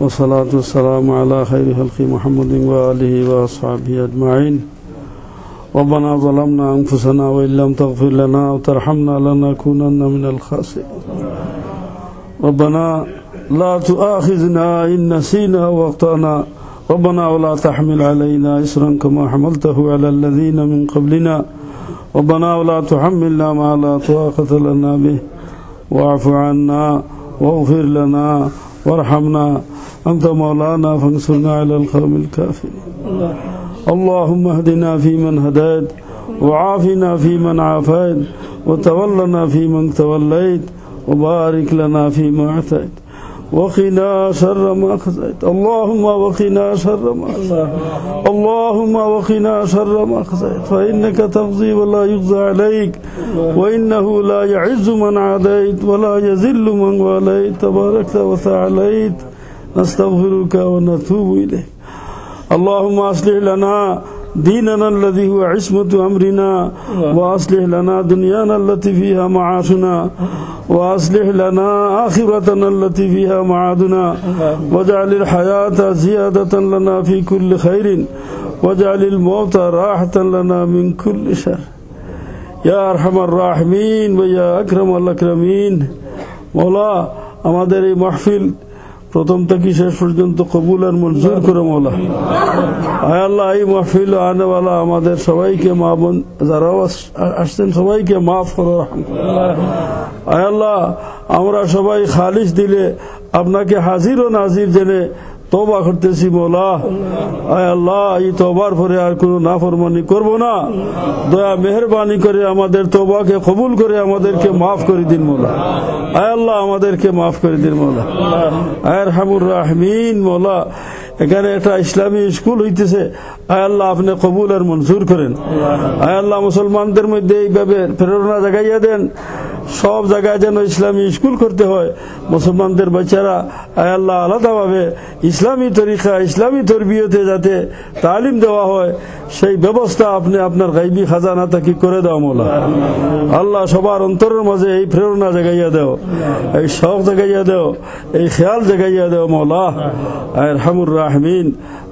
والصلاة والسلام على خير خلق محمد وآله وأصحابه أجمعين. ربنا ظلمنا أنفسنا وإن لم تغفر لنا وترحمنا لنكونن من الخاسرين. ربنا لا تؤاخذنا إن نسينا واخطأنا ربنا ولا تحمل علينا إسرا كما حملته على الذين من قبلنا. ربنا ولا تحملنا ما لا طاقة لنا به. واعف عنا واغفر لنا وارحمنا. أنت مولانا فانصرنا على القوم الكافرين. اللهم اهدنا فيمن هديت وعافنا فيمن عافيت وتولنا فيمن توليت وبارك لنا فيما أعطيت وقنا شر ما قضيت. اللهم وقنا شر ما قضيت. اللهم وقنا شر ما قضيت. فإنك تقضي ولا يقضى عليك وإنه لا يعز من عاديت ولا يذل من واليت. تباركت وتعاليت. نستغفرك ونتوب إليك اللهم أصلح لنا ديننا الذي هو عصمة أمرنا وأصلح لنا دنيانا التي فيها معاشنا وأصلح لنا آخرتنا التي فيها معادنا واجعل الحياة زيادة لنا في كل خير واجعل الموت راحة لنا من كل شر يا أرحم الراحمين ويا أكرم الأكرمين مولا আমাদের এই মাহফিল প্রথম থেকে শেষ পর্যন্ত কবুল আর মঞ্জুর করে মোলা? আয় আল্লাহ, এই মাহফিল আনেওয়ালা আমাদের সবাইকে মা বোন, যারাও আসছেন সবাইকে মাফ করো। আয় আল্লাহ, আমরা সবাই খালিশ দিলে আপনাকে হাজির ও নাজির জেনে তোবা করতেছি মোলা আয় আল্লাহ, এই তোবার পরে আর কোনো নাফরমানি করব না। দয়া, মেহরবানি করে আমাদের তোবাকে কবুল করে আমাদেরকে মাফ করে দিন মোলা। আয় আল্লাহ, আমাদেরকে মাফ করে দিন মোলা। আয় হামুর রাহমিন মোলা। এখানে একটা ইসলামী স্কুল হইতেছে। আয় আল্লাহ, আপনি কবুল আর মঞ্জুর করেন। আয় আল্লাহ, মুসলমানদের মধ্যে এইভাবে প্রেরণা জাগাইয়া দেন। সব জায়গায় যেন ইসলামী স্কুল করতে হয়। মুসলমানদের বাচ্চারা আল্লাহ, আলাদাভাবে ইসলামী তরিকা, ইসলামী তরবিয়তে যাতে তালিম দেওয়া হয়, সেই ব্যবস্থা আপনি আপনার গাইবি খাজানা তাকি করে দাও, মোলা। আল্লাহ সবার অন্তরের মাঝে এই প্রেরণা জাগাইয়া দেও, এই শখ জাগাইয়া দেও, এই খেয়াল জাগাইয়া দেও, মোলা। আয় হামুর রাহমিন।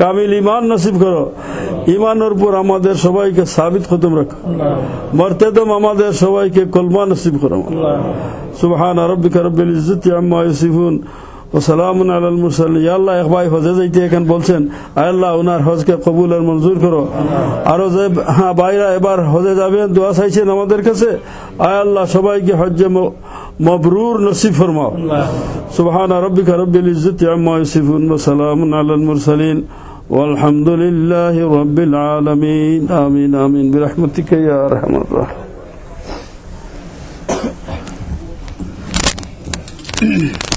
কামিল ইমান নসিব করো। ইমানের উপর আমাদের সবাইকে সাবিত খতম রাখো। মর্তেদম আমাদের সবাইকে কলমা নসিব করো। সুবহান রব্বিকা রব্বিল ইজ্জতি আম্মা ইউসিফুন ওসালামুন আলাল মুরসালিন। ইয়া আল্লাহ ভাই হজে যাইতে এখন বলছেন, আয় আল্লাহ ওনার হজকে কবুল আর মঞ্জুর করো। আরও যে হ্যাঁ ভাইরা এবার হজে যাবেন, দোয়া চাইছেন আমাদের কাছে, আয় আল্লাহ, সবাইকে হজ্জে مبرور نصيب فرما. سبحان ربك رب العزة عما يصفون وسلام على المرسلين والحمد لله رب العالمين آمين آمين برحمتك يا رحم الله Mm-hmm.